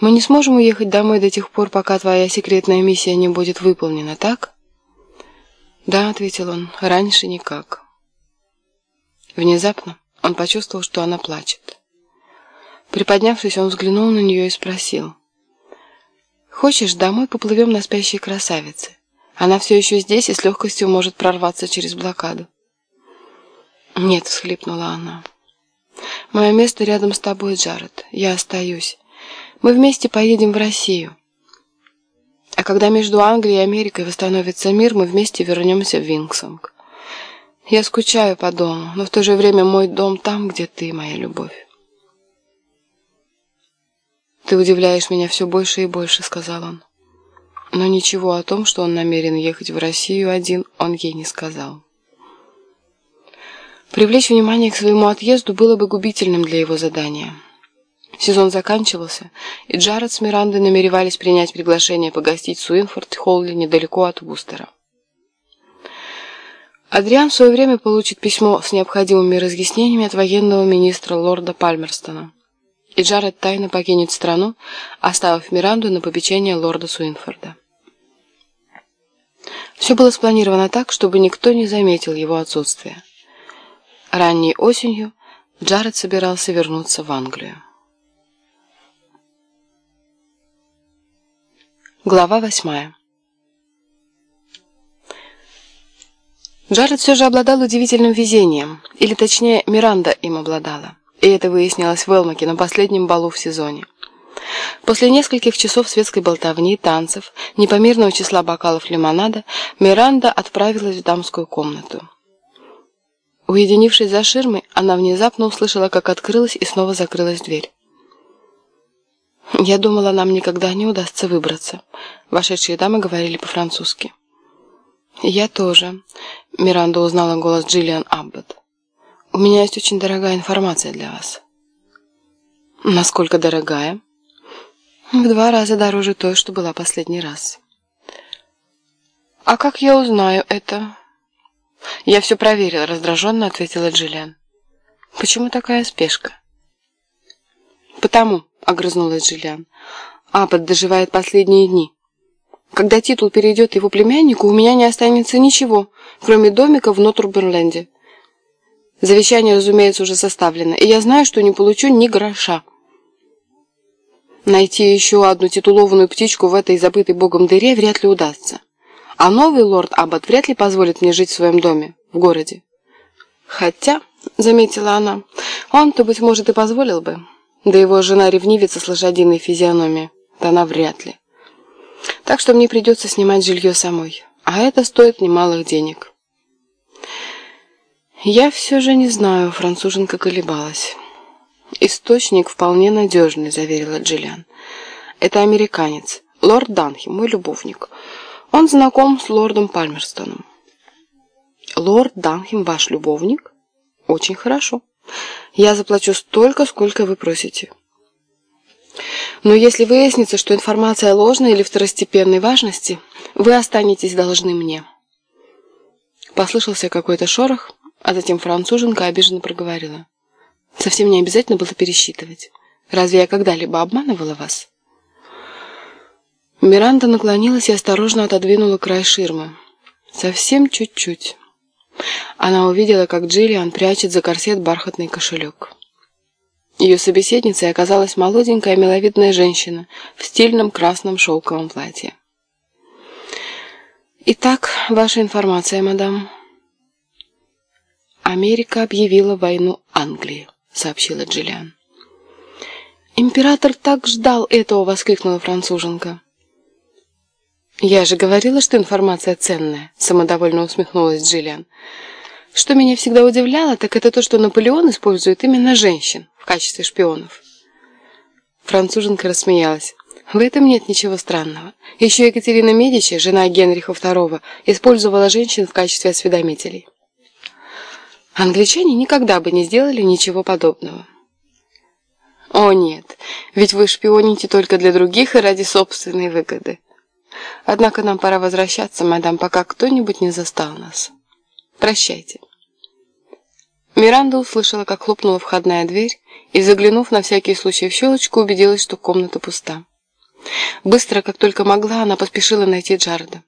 Мы не сможем уехать домой до тех пор, пока твоя секретная миссия не будет выполнена, так? Да, ответил он, раньше никак. Внезапно он почувствовал, что она плачет. Приподнявшись, он взглянул на нее и спросил. «Хочешь, домой поплывем на спящей красавице? Она все еще здесь и с легкостью может прорваться через блокаду». «Нет», — всхлипнула она. «Мое место рядом с тобой, Джаред. Я остаюсь. Мы вместе поедем в Россию. А когда между Англией и Америкой восстановится мир, мы вместе вернемся в Винксонг. Я скучаю по дому, но в то же время мой дом там, где ты, моя любовь. «Ты удивляешь меня все больше и больше», — сказал он. Но ничего о том, что он намерен ехать в Россию один, он ей не сказал. Привлечь внимание к своему отъезду было бы губительным для его задания. Сезон заканчивался, и Джаред с Мирандой намеревались принять приглашение погостить в Суинфорд-Холле недалеко от Вустера. Адриан в свое время получит письмо с необходимыми разъяснениями от военного министра лорда Пальмерстона, и Джаред тайно покинет страну, оставив Миранду на попечение лорда Суинфорда. Все было спланировано так, чтобы никто не заметил его отсутствия. Ранней осенью Джаред собирался вернуться в Англию. Глава восьмая. Джаред все же обладал удивительным везением, или точнее, Миранда им обладала. И это выяснилось в Элмаке на последнем балу в сезоне. После нескольких часов светской болтовни, танцев, непомерного числа бокалов лимонада, Миранда отправилась в дамскую комнату. Уединившись за ширмой, она внезапно услышала, как открылась и снова закрылась дверь. Я думала, нам никогда не удастся выбраться. Вошедшие дамы говорили по-французски. Я тоже. Миранда узнала голос Джиллиан Аббот. У меня есть очень дорогая информация для вас. Насколько дорогая? В два раза дороже той, что была последний раз. А как я узнаю это? Я все проверила, раздраженно ответила Джиллиан. Почему такая спешка? Потому, огрызнулась Джиллиан. Аббат доживает последние дни. Когда титул перейдет его племяннику, у меня не останется ничего, кроме домика в Нотурберленде. Завещание, разумеется, уже составлено, и я знаю, что не получу ни гроша. Найти еще одну титулованную птичку в этой забытой богом дыре вряд ли удастся. А новый лорд Аббат вряд ли позволит мне жить в своем доме, в городе. Хотя, заметила она, он-то, быть может, и позволил бы. Да его жена ревнивица с лошадиной физиономией. Да она вряд ли. Так что мне придется снимать жилье самой. А это стоит немалых денег. Я все же не знаю, француженка колебалась. Источник вполне надежный, заверила Джиллиан. Это американец, лорд Данхи, мой любовник. Он знаком с лордом Пальмерстоном. Лорд Данхим ваш любовник? Очень хорошо. Я заплачу столько, сколько вы просите. Но если выяснится, что информация ложная или второстепенной важности, вы останетесь должны мне. Послышался какой-то шорох, а затем француженка обиженно проговорила. Совсем не обязательно было пересчитывать. Разве я когда-либо обманывала вас? Миранда наклонилась и осторожно отодвинула край ширмы. Совсем чуть-чуть. Она увидела, как Джиллиан прячет за корсет бархатный кошелек. Ее собеседницей оказалась молоденькая миловидная женщина в стильном красном шелковом платье. «Итак, ваша информация, мадам». «Америка объявила войну Англии», — сообщила Джиллиан. «Император так ждал этого!» — воскликнула француженка. «Я же говорила, что информация ценная», — самодовольно усмехнулась Джиллиан. «Что меня всегда удивляло, так это то, что Наполеон использует именно женщин в качестве шпионов». Француженка рассмеялась. В этом нет ничего странного. Еще Екатерина Медичи, жена Генриха II, использовала женщин в качестве осведомителей. Англичане никогда бы не сделали ничего подобного. О нет, ведь вы шпионите только для других и ради собственной выгоды. Однако нам пора возвращаться, мадам, пока кто-нибудь не застал нас. Прощайте. Миранда услышала, как хлопнула входная дверь, и, заглянув на всякий случай в щелочку, убедилась, что комната пуста. Быстро, как только могла, она поспешила найти Джареда.